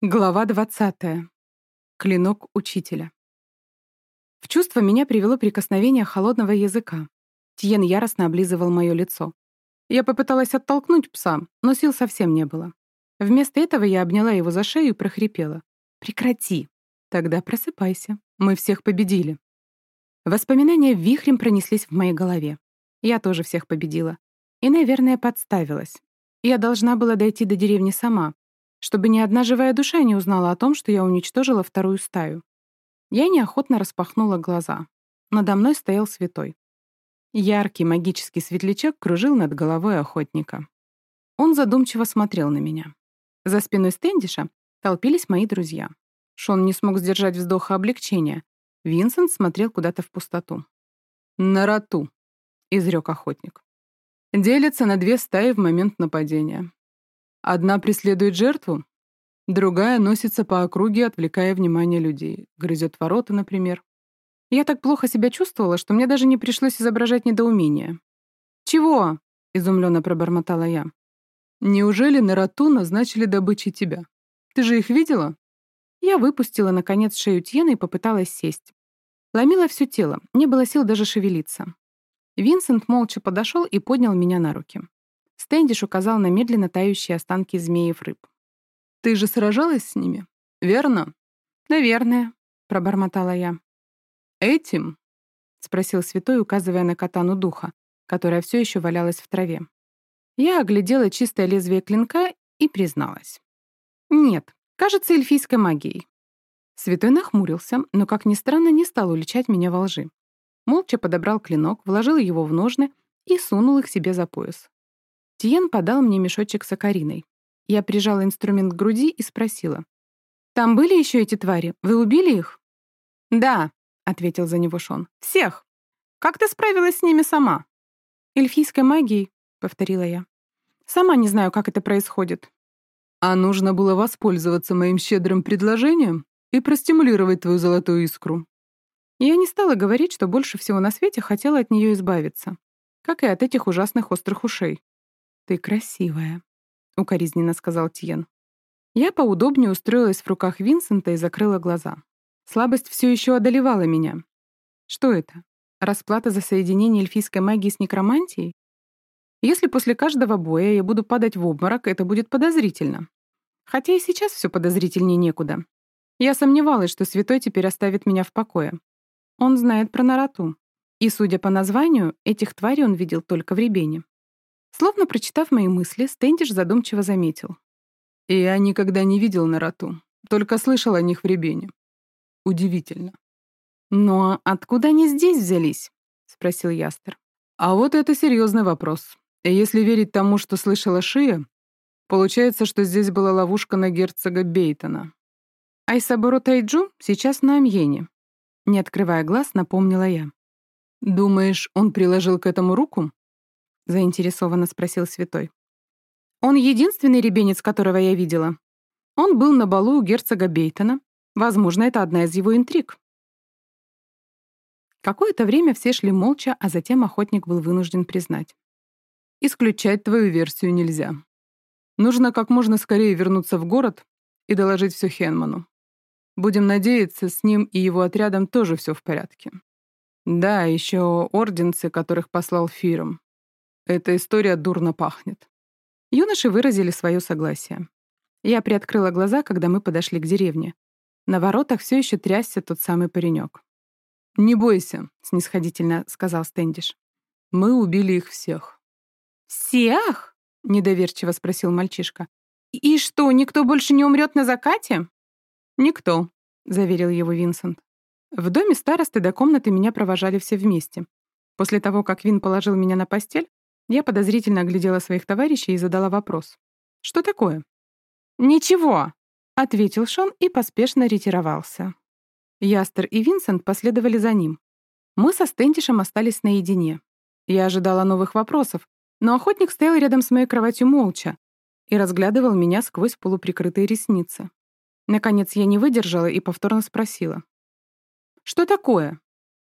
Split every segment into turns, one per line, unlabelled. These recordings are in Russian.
Глава 20. Клинок учителя. В чувство меня привело прикосновение холодного языка. Тиен яростно облизывал мое лицо. Я попыталась оттолкнуть пса, но сил совсем не было. Вместо этого я обняла его за шею и прохрипела. «Прекрати!» «Тогда просыпайся. Мы всех победили». Воспоминания вихрем пронеслись в моей голове. Я тоже всех победила. И, наверное, подставилась. Я должна была дойти до деревни сама, чтобы ни одна живая душа не узнала о том, что я уничтожила вторую стаю. Я неохотно распахнула глаза. Надо мной стоял святой. Яркий магический светлячок кружил над головой охотника. Он задумчиво смотрел на меня. За спиной Стэндиша толпились мои друзья. Шон не смог сдержать вздоха облегчения. Винсент смотрел куда-то в пустоту. «На роту», — изрек охотник. «Делится на две стаи в момент нападения. Одна преследует жертву, другая носится по округе, отвлекая внимание людей. Грызет ворота, например. Я так плохо себя чувствовала, что мне даже не пришлось изображать недоумение. «Чего?» — изумленно пробормотала я. «Неужели на роту назначили добычей тебя? Ты же их видела?» Я выпустила, наконец, шею Тьены и попыталась сесть. Ломила все тело, не было сил даже шевелиться. Винсент молча подошел и поднял меня на руки. Стэндиш указал на медленно тающие останки змеев рыб. «Ты же сражалась с ними, верно?» «Наверное», — пробормотала я. «Этим?» — спросил святой, указывая на катану духа, которая все еще валялась в траве. Я оглядела чистое лезвие клинка и призналась. «Нет, кажется, эльфийской магией». Святой нахмурился, но, как ни странно, не стал уличать меня во лжи. Молча подобрал клинок, вложил его в ножны и сунул их себе за пояс. Тиен подал мне мешочек с акариной. Я прижала инструмент к груди и спросила. «Там были еще эти твари? Вы убили их?» «Да», — ответил за него Шон. «Всех. Как ты справилась с ними сама?» «Эльфийской магией», — повторила я. «Сама не знаю, как это происходит».
«А нужно было воспользоваться моим щедрым предложением и простимулировать твою золотую искру».
Я не стала говорить, что больше всего на свете хотела от нее избавиться, как и от этих ужасных острых ушей. «Ты красивая», — укоризненно сказал Тиен. Я поудобнее устроилась в руках Винсента и закрыла глаза. Слабость все еще одолевала меня. Что это? Расплата за соединение эльфийской магии с некромантией? Если после каждого боя я буду падать в обморок, это будет подозрительно. Хотя и сейчас все подозрительнее некуда. Я сомневалась, что святой теперь оставит меня в покое. Он знает про Нарату. И, судя по названию, этих тварей он видел только в Ребене. Словно прочитав мои мысли, Стэндиш задумчиво заметил.
«И я никогда не видел Нарату, только слышал о них в Ребене. Удивительно».
«Но откуда они здесь взялись?» — спросил Ястер.
«А вот это серьезный вопрос. Если верить тому, что слышала Шия, получается, что здесь была ловушка на герцога Бейтона».
«Айсаборо Тайджу сейчас на Амьене», — не открывая глаз, напомнила я.
«Думаешь, он приложил к этому руку?»
Заинтересованно спросил святой. Он единственный ребенец, которого я видела. Он был на балу у герцога Бейтона. Возможно, это одна из его интриг. Какое-то время все шли молча, а затем охотник был вынужден признать.
«Исключать твою версию нельзя. Нужно как можно скорее вернуться в город и доложить все Хенману. Будем надеяться, с ним и его отрядом тоже все в порядке. Да, еще орденцы, которых послал Фиром. Эта история дурно пахнет.
Юноши выразили свое согласие. Я приоткрыла глаза, когда мы подошли к деревне. На воротах все еще трясся тот самый паренек.
«Не бойся», —
снисходительно сказал Стэндиш.
«Мы убили их всех».
«Всех?» — недоверчиво спросил мальчишка. «И что, никто больше не умрет на закате?»
«Никто», —
заверил его Винсент. В доме старосты до комнаты меня провожали все вместе. После того, как Вин положил меня на постель, я подозрительно оглядела своих товарищей и задала вопрос. «Что такое?» «Ничего», — ответил Шон и поспешно ретировался. Ястер и Винсент последовали за ним. Мы со Стентишем остались наедине. Я ожидала новых вопросов, но охотник стоял рядом с моей кроватью молча и разглядывал меня сквозь полуприкрытые ресницы. Наконец я не выдержала и повторно спросила. «Что такое?»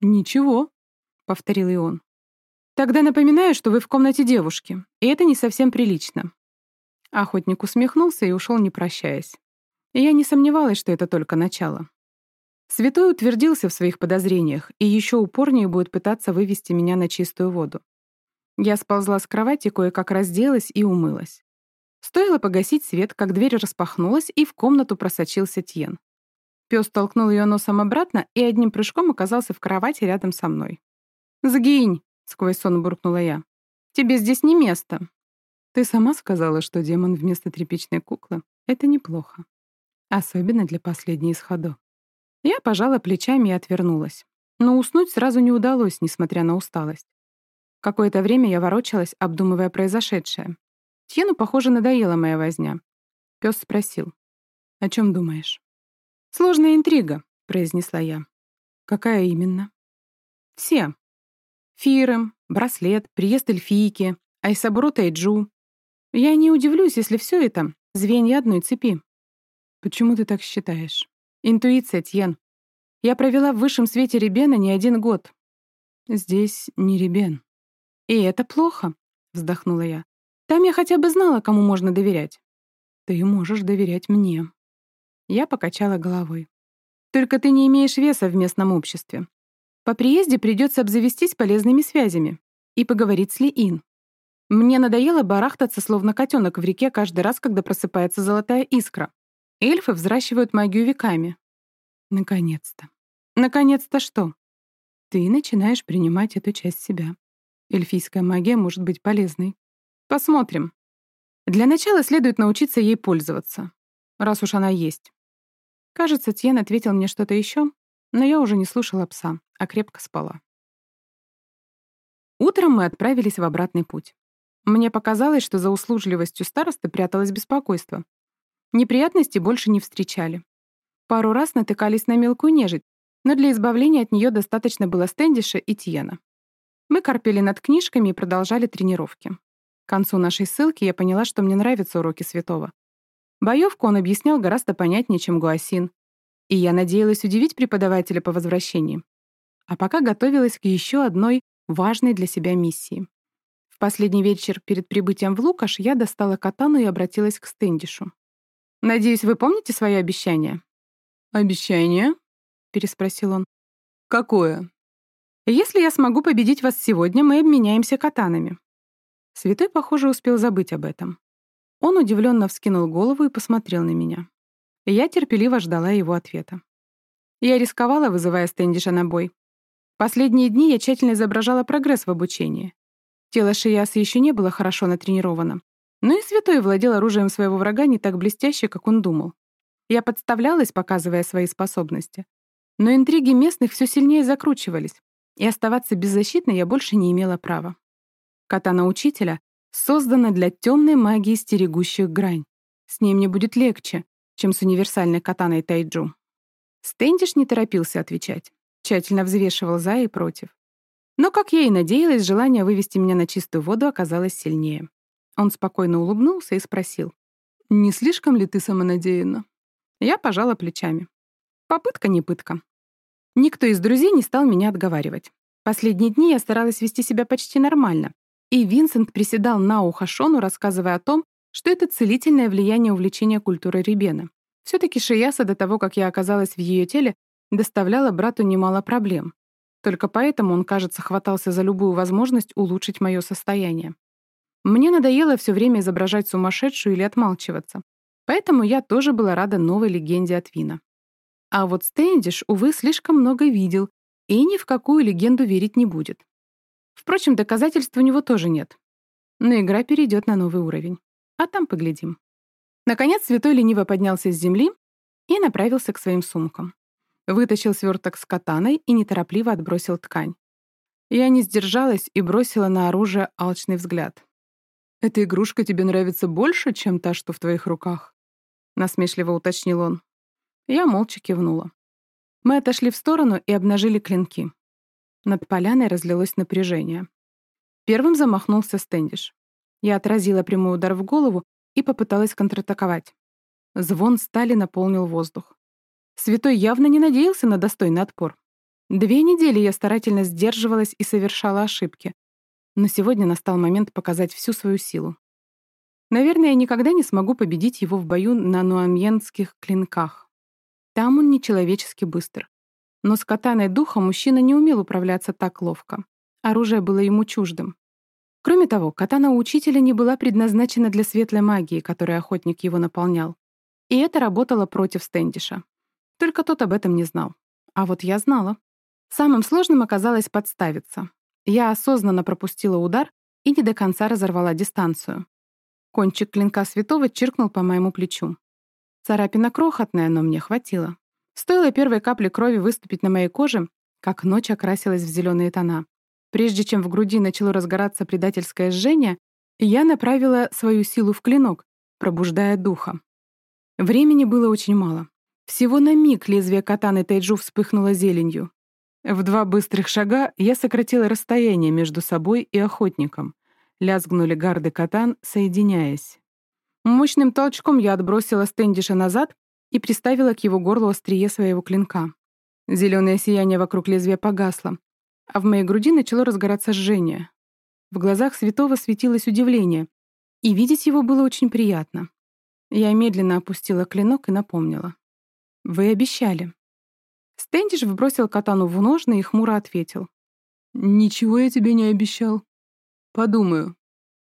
«Ничего», — повторил и он.
Тогда напоминаю, что вы в комнате девушки, и это не совсем прилично». Охотник усмехнулся и ушел, не прощаясь. Я не сомневалась, что это только начало. Святой утвердился в своих подозрениях и еще упорнее будет пытаться вывести меня на чистую воду. Я сползла с кровати, кое-как разделась и умылась. Стоило погасить свет, как дверь распахнулась, и в комнату просочился Тьен. Пес толкнул ее носом обратно и одним прыжком оказался в кровати рядом со мной. «Сгинь!» — сквозь сон буркнула я. «Тебе здесь не место!» «Ты сама сказала, что демон вместо тряпичной куклы — это неплохо. Особенно для последней из ходу». Я пожала плечами и отвернулась. Но уснуть сразу не удалось, несмотря на усталость. Какое-то время я ворочалась, обдумывая произошедшее. Тьену, похоже, надоела моя возня. Пес спросил. «О чем думаешь?» «Сложная интрига», — произнесла я. «Какая именно?» «Все. Фиры, браслет, приезд эльфийки, Айсабру Тайджу. Я не удивлюсь, если все это — звенья одной цепи». «Почему ты так считаешь?» Интуиция, Тьен. Я провела в высшем свете Ребена не один год. Здесь не Ребен. И это плохо, вздохнула я. Там я хотя бы знала, кому можно доверять. Ты можешь доверять мне. Я покачала головой. Только ты не имеешь веса в местном обществе. По приезде придется обзавестись полезными связями и поговорить с Лиин. Мне надоело барахтаться, словно котенок в реке каждый раз, когда просыпается золотая искра. Эльфы взращивают магию веками. Наконец-то. Наконец-то что? Ты начинаешь принимать эту часть себя. Эльфийская магия может быть полезной. Посмотрим. Для начала следует научиться ей пользоваться, раз уж она есть. Кажется, Тьен ответил мне что-то еще, но я уже не слушала пса, а крепко спала. Утром мы отправились в обратный путь. Мне показалось, что за услужливостью старосты пряталось беспокойство. Неприятности больше не встречали. Пару раз натыкались на мелкую нежить, но для избавления от нее достаточно было Стэндиша и Тиена. Мы корпели над книжками и продолжали тренировки. К концу нашей ссылки я поняла, что мне нравятся уроки Святого. Боевку он объяснял гораздо понятнее, чем Гуасин. И я надеялась удивить преподавателя по возвращении. А пока готовилась к еще одной важной для себя миссии. В последний вечер перед прибытием в Лукаш я достала катану и обратилась к Стэндишу. Надеюсь, вы помните свои обещания?» «Обещание?» — переспросил он. «Какое?» «Если я смогу победить вас сегодня, мы обменяемся катанами». Святой, похоже, успел забыть об этом. Он удивленно вскинул голову и посмотрел на меня. Я терпеливо ждала его ответа. Я рисковала, вызывая Стэндиша на бой. Последние дни я тщательно изображала прогресс в обучении. Тело Шияса еще не было хорошо натренировано, но и Святой владел оружием своего врага не так блестяще, как он думал. Я подставлялась, показывая свои способности. Но интриги местных все сильнее закручивались, и оставаться беззащитной я больше не имела права. Катана учителя создана для темной магии стерегущих грань. С ней мне будет легче, чем с универсальной катаной Тайджу. Стэндиш не торопился отвечать, тщательно взвешивал за и против. Но, как я и надеялась, желание вывести меня на чистую воду оказалось сильнее. Он спокойно улыбнулся и спросил. «Не слишком ли ты самонадеянна?» Я пожала плечами. Попытка не пытка. Никто из друзей не стал меня отговаривать. Последние дни я старалась вести себя почти нормально, и Винсент приседал на ухо Шону, рассказывая о том, что это целительное влияние увлечения культурой Ребена. Все-таки Шияса до того, как я оказалась в ее теле, доставляла брату немало проблем. Только поэтому он, кажется, хватался за любую возможность улучшить мое состояние. Мне надоело все время изображать сумасшедшую или отмалчиваться. Поэтому я тоже была рада новой легенде от Вина. А вот Стэндиш, увы, слишком много видел и ни в какую легенду верить не будет. Впрочем, доказательств у него тоже нет. Но игра перейдет на новый уровень. А там поглядим. Наконец, святой лениво поднялся с земли и направился к своим сумкам. Вытащил сверток с катаной и неторопливо отбросил ткань. Я не сдержалась и бросила на оружие алчный взгляд. «Эта игрушка тебе нравится больше, чем та, что в твоих руках?» — насмешливо уточнил он. Я молча кивнула. Мы отошли в сторону и обнажили клинки. Над поляной разлилось напряжение. Первым замахнулся Стэндиш. Я отразила прямой удар в голову и попыталась контратаковать. Звон стали наполнил воздух. Святой явно не надеялся на достойный отпор. Две недели я старательно сдерживалась и совершала ошибки, но сегодня настал момент показать всю свою силу. Наверное, я никогда не смогу победить его в бою на нуамьенских клинках. Там он нечеловечески быстр. Но с катаной духа мужчина не умел управляться так ловко. Оружие было ему чуждым. Кроме того, катана учителя не была предназначена для светлой магии, которой охотник его наполнял. И это работало против Стэндиша. Только тот об этом не знал. А вот я знала. Самым сложным оказалось подставиться. Я осознанно пропустила удар и не до конца разорвала дистанцию. Кончик клинка святого чиркнул по моему плечу. Царапина крохотная, но мне хватило. Стоило первой капли крови выступить на моей коже, как ночь окрасилась в зеленые тона. Прежде чем в груди начало разгораться предательское жжение, я направила свою силу в клинок, пробуждая духа. Времени было очень мало. Всего на миг лезвие катаны Тайджу вспыхнуло зеленью. В два быстрых шага я сократила расстояние между собой и охотником. Лязгнули гарды катан, соединяясь. Мощным толчком я отбросила Стэндиша назад и приставила к его горлу острие своего клинка. Зеленое сияние вокруг лезвия погасло, а в моей груди начало разгораться жжение. В глазах святого светилось удивление, и видеть его было очень приятно. Я медленно опустила клинок и напомнила. «Вы обещали». Стэндиш вбросил катану в ножны и хмуро ответил.
«Ничего я тебе не обещал. Подумаю».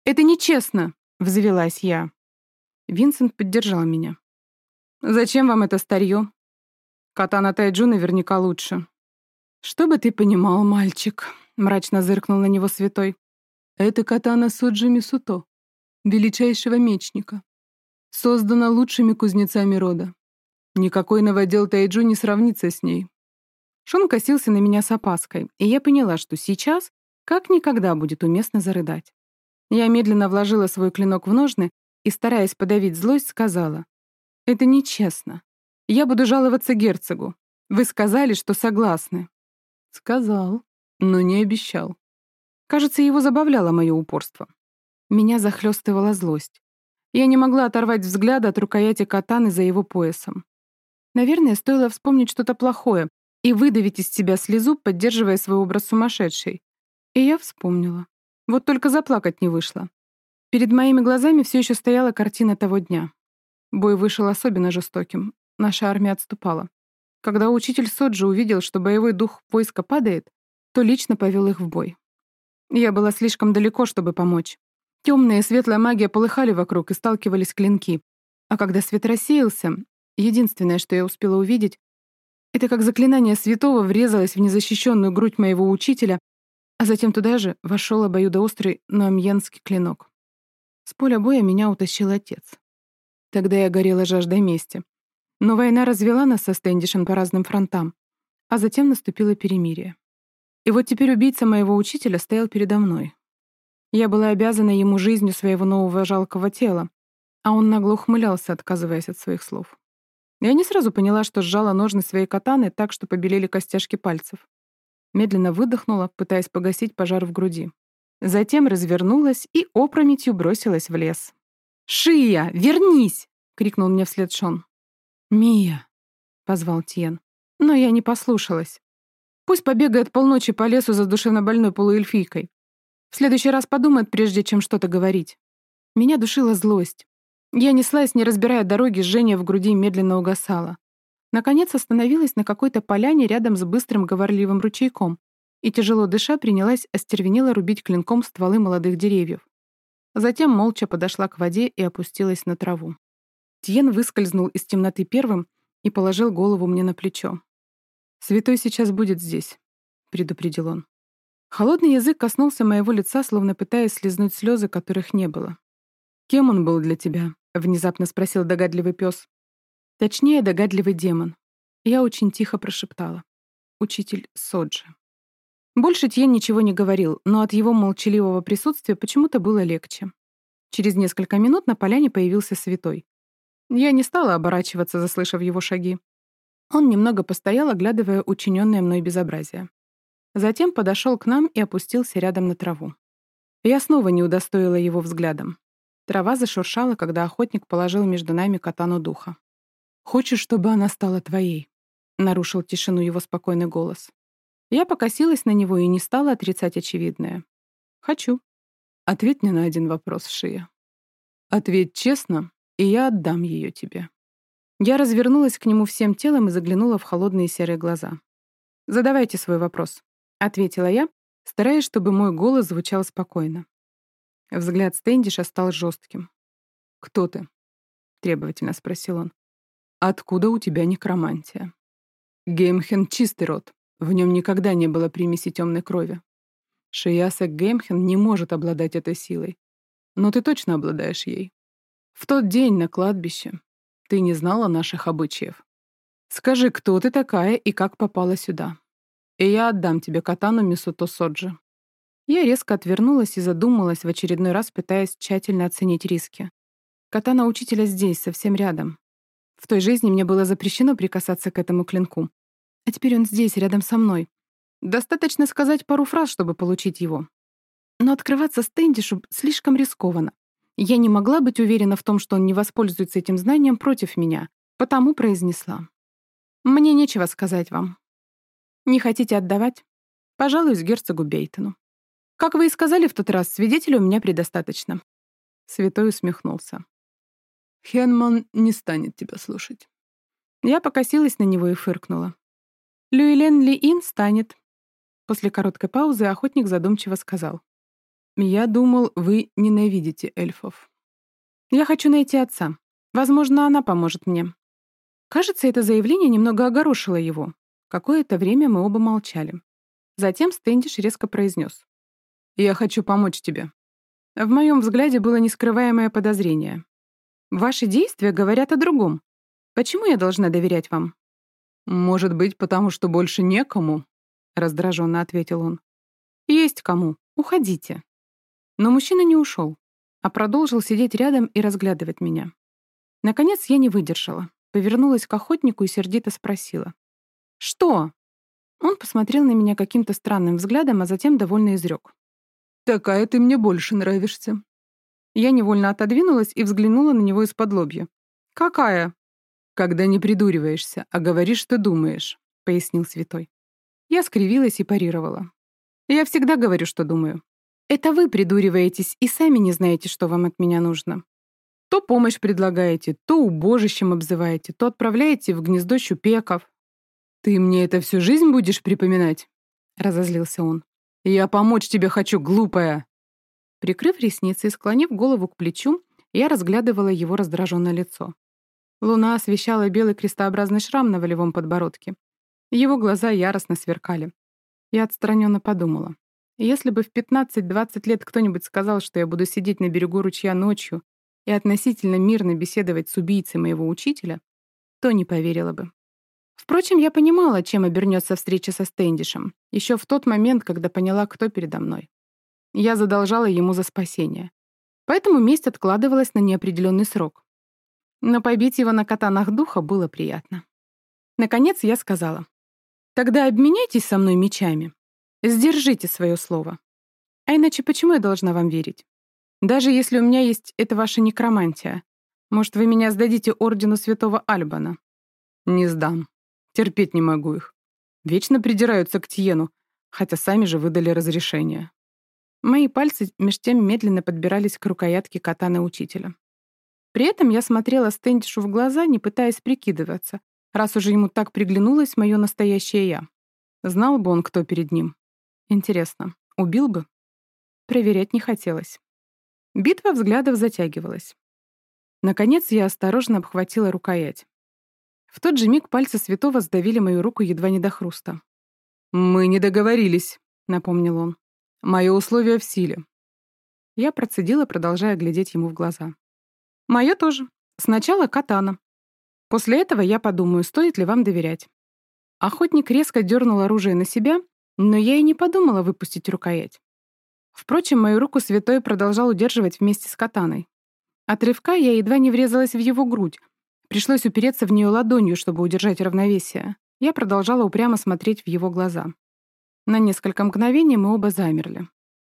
«Это нечестно!» — взвелась я. Винсент поддержал меня. «Зачем вам это старье? Катана Тайджу наверняка лучше».
«Чтобы ты понимал, мальчик», — мрачно зыркнул на него святой. «Это катана Суджи Мисуто, величайшего мечника. Создана лучшими кузнецами рода. Никакой новодел Тайджу не сравнится с ней.
Шон косился на меня с опаской, и я поняла, что сейчас как никогда будет уместно зарыдать. Я медленно вложила свой клинок в ножны и, стараясь подавить злость, сказала, «Это нечестно. Я буду жаловаться герцогу. Вы сказали, что согласны».
Сказал, но не обещал.
Кажется, его забавляло мое упорство. Меня захлестывала злость. Я не могла оторвать взгляда от рукояти катаны за его поясом. Наверное, стоило вспомнить что-то плохое и выдавить из себя слезу, поддерживая свой образ сумасшедшей. И я вспомнила. Вот только заплакать не вышло. Перед моими глазами все еще стояла картина того дня. Бой вышел особенно жестоким. Наша армия отступала. Когда учитель Соджи увидел, что боевой дух войска падает, то лично повел их в бой. Я была слишком далеко, чтобы помочь. Темная и светлая магия полыхали вокруг и сталкивались клинки. А когда свет рассеялся, Единственное, что я успела увидеть, это как заклинание святого врезалось в незащищенную грудь моего учителя, а затем туда же вошел обоюдоострый нуамьянский клинок. С поля боя меня утащил отец. Тогда я горела жаждой мести. Но война развела нас со Стэндишем по разным фронтам, а затем наступило перемирие. И вот теперь убийца моего учителя стоял передо мной. Я была обязана ему жизнью своего нового жалкого тела, а он нагло ухмылялся, отказываясь от своих слов. Я не сразу поняла, что сжала ножны своей катаны так, что побелели костяшки пальцев. Медленно выдохнула, пытаясь погасить пожар в груди. Затем развернулась и опрометью бросилась в лес. «Шия, вернись!» — крикнул мне вслед Шон.
«Мия!»
— позвал Тиен. Но я не послушалась. Пусть побегает полночи по лесу за душевнобольной полуэльфийкой. В следующий раз подумает, прежде чем что-то говорить. Меня душила злость. Я неслась, не разбирая дороги, жжение в груди медленно угасало. Наконец остановилась на какой-то поляне рядом с быстрым говорливым ручейком и, тяжело дыша, принялась остервенело рубить клинком стволы молодых деревьев. Затем молча подошла к воде и опустилась на траву. Тьен выскользнул из темноты первым и положил голову мне на плечо. «Святой сейчас будет здесь», — предупредил он. Холодный язык коснулся моего лица, словно пытаясь слезнуть слезы, которых не было. «Кем он был для тебя?» — внезапно спросил догадливый пес. Точнее, догадливый демон. Я очень тихо прошептала. Учитель Соджи. Больше Тьен ничего не говорил, но от его молчаливого присутствия почему-то было легче. Через несколько минут на поляне появился святой. Я не стала оборачиваться, заслышав его шаги. Он немного постоял, оглядывая учиненное мной безобразие. Затем подошел к нам и опустился рядом на траву. Я снова не удостоила его взглядом. Трава зашуршала, когда охотник положил между нами катану духа. «Хочешь, чтобы она стала твоей?» — нарушил тишину его спокойный голос. Я покосилась на него и не стала отрицать очевидное. «Хочу». «Ответь мне на один вопрос, Шия.
Ответь честно, и я отдам ее тебе. Я развернулась к нему всем телом и заглянула в холодные серые глаза. «Задавайте свой вопрос», — ответила я, стараясь, чтобы мой голос звучал спокойно. Взгляд Стэндиша стал жестким. «Кто ты?» — требовательно спросил он. «Откуда у тебя некромантия?» «Геймхен — чистый род. В нем никогда не было примеси темной крови. Шияса Геймхен не может обладать этой силой. Но ты точно обладаешь ей. В тот день на кладбище ты не знала наших обычаев. Скажи, кто ты такая и как попала сюда. И я отдам тебе катану Мисуто Соджи». Я резко отвернулась и задумалась в очередной раз, пытаясь тщательно оценить риски. Катана учителя здесь, совсем рядом. В той жизни мне было запрещено прикасаться к этому клинку. А теперь он здесь, рядом со мной. Достаточно сказать пару фраз, чтобы получить его. Но открываться Стэндишу слишком рискованно. Я не могла быть уверена в том, что он не воспользуется этим знанием против меня, потому произнесла. «Мне нечего сказать вам. Не хотите отдавать? Пожалуюсь герцогу Бейтону. Как вы и сказали в тот раз, свидетелей у меня предостаточно». Святой усмехнулся. «Хенман не станет тебя слушать». Я покосилась на него и фыркнула. «Люилен Ли Ин станет». После короткой паузы охотник задумчиво сказал. «Я думал, вы ненавидите эльфов». «Я хочу найти отца. Возможно, она поможет мне». Кажется, это заявление немного огорошило его. Какое-то время мы оба молчали. Затем Стэндиш резко произнес. «Я хочу помочь тебе». В моем взгляде было нескрываемое подозрение. «Ваши действия говорят о другом. Почему я должна доверять вам?» «Может быть, потому что больше некому», — раздраженно ответил он. «Есть кому. Уходите». Но мужчина не ушел, а продолжил сидеть рядом и разглядывать меня. Наконец я не выдержала, повернулась к охотнику и сердито спросила. «Что?» Он посмотрел на меня каким-то странным взглядом, а затем довольно изрек. «Такая ты мне больше нравишься». Я невольно отодвинулась и взглянула на него из-под лобья. «Какая?» «Когда не придуриваешься, а говоришь, что думаешь», — пояснил святой. Я скривилась и парировала. «Я всегда говорю, что думаю. Это вы придуриваетесь и сами не знаете, что вам от меня нужно. То помощь предлагаете, то убожищем обзываете, то отправляете в гнездо щупеков. «Ты мне это всю жизнь будешь припоминать?» — разозлился он. «Я помочь тебе хочу, глупая!» Прикрыв ресницы и склонив голову к плечу, я разглядывала его раздраженное лицо. Луна освещала белый крестообразный шрам на волевом подбородке. Его глаза яростно сверкали. Я отстраненно подумала. Если бы в 15-20 лет кто-нибудь сказал, что я буду сидеть на берегу ручья ночью и относительно мирно беседовать с убийцей моего учителя, то не поверила бы. Впрочем, я понимала, чем обернется встреча со Стэндишем, еще в тот момент, когда поняла, кто передо мной. Я задолжала ему за спасение. Поэтому месть откладывалась на неопределенный срок. Но побить его на катанах духа было приятно. Наконец я сказала, «Тогда обменяйтесь со мной мечами. Сдержите свое слово. А иначе почему я должна вам верить? Даже если у меня есть эта ваша некромантия, может, вы меня сдадите ордену святого Альбана? Не сдам. Терпеть не могу их. Вечно придираются к Тиену, хотя сами же выдали разрешение. Мои пальцы меж тем медленно подбирались к рукоятке катаны учителя. При этом я смотрела Стэндишу в глаза, не пытаясь прикидываться, раз уже ему так приглянулось мое настоящее «я». Знал бы он, кто перед ним. Интересно, убил бы? Проверять не хотелось. Битва взглядов затягивалась. Наконец я осторожно обхватила рукоять. В тот же миг пальцы святого сдавили мою руку едва не до хруста. «Мы не договорились», — напомнил он. «Мое условие в силе». Я процедила, продолжая глядеть ему в глаза. «Мое тоже. Сначала катана. После этого я подумаю, стоит ли вам доверять». Охотник резко дернул оружие на себя, но я и не подумала выпустить рукоять. Впрочем, мою руку святой продолжал удерживать вместе с катаной. От рывка я едва не врезалась в его грудь. Пришлось упереться в нее ладонью, чтобы удержать равновесие. Я продолжала упрямо смотреть в его глаза. На несколько мгновений мы оба замерли.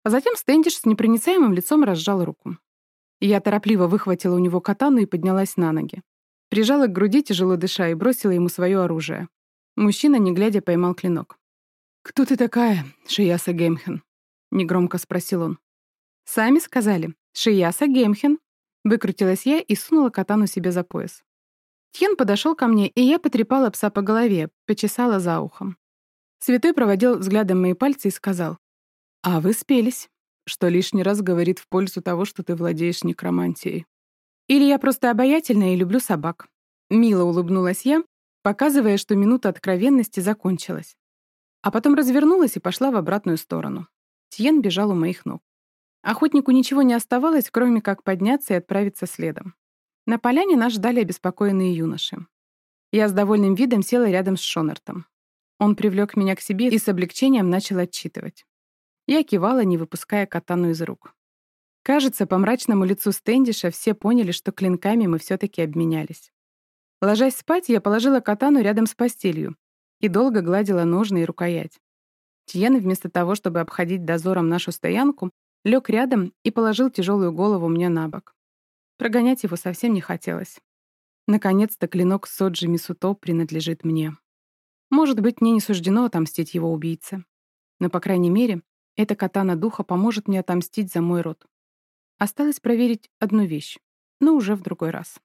А затем Стэндиш с непроницаемым лицом разжал руку. Я торопливо выхватила у него катану и поднялась на ноги. Прижала к груди, тяжело дыша, и бросила ему свое оружие. Мужчина, не глядя, поймал клинок. «Кто ты такая, Шияса Геймхен?» — негромко спросил он. «Сами сказали. Шияса Геймхен».
Выкрутилась я и сунула катану себе за пояс. Тьен подошел ко мне, и я потрепала пса по голове, почесала за ухом. Святой проводил взглядом мои пальцы и сказал, «А вы спелись», что лишний раз говорит в пользу того, что ты владеешь некромантией. Или я просто обаятельная и люблю собак. Мило улыбнулась я, показывая, что минута откровенности закончилась. А потом развернулась и пошла в обратную сторону. Тьен бежал у моих ног. Охотнику ничего не оставалось, кроме как подняться и отправиться следом. На поляне нас ждали обеспокоенные юноши. Я с довольным видом села рядом с Шонартом. Он привлек меня к себе и с облегчением начал отчитывать. Я кивала, не выпуская катану из рук. Кажется, по мрачному лицу Стэндиша все поняли, что клинками мы все таки обменялись. Ложась спать, я положила катану рядом с постелью и долго гладила ножны и рукоять. Тьен, вместо того, чтобы обходить дозором нашу стоянку, лег рядом и положил тяжелую голову мне на бок. Прогонять его совсем не хотелось. Наконец-то клинок Соджи Мисуто принадлежит мне. Может быть, мне не суждено отомстить его убийце. Но, по крайней мере, эта катана духа поможет мне отомстить за мой род. Осталось проверить одну вещь, но уже в другой раз.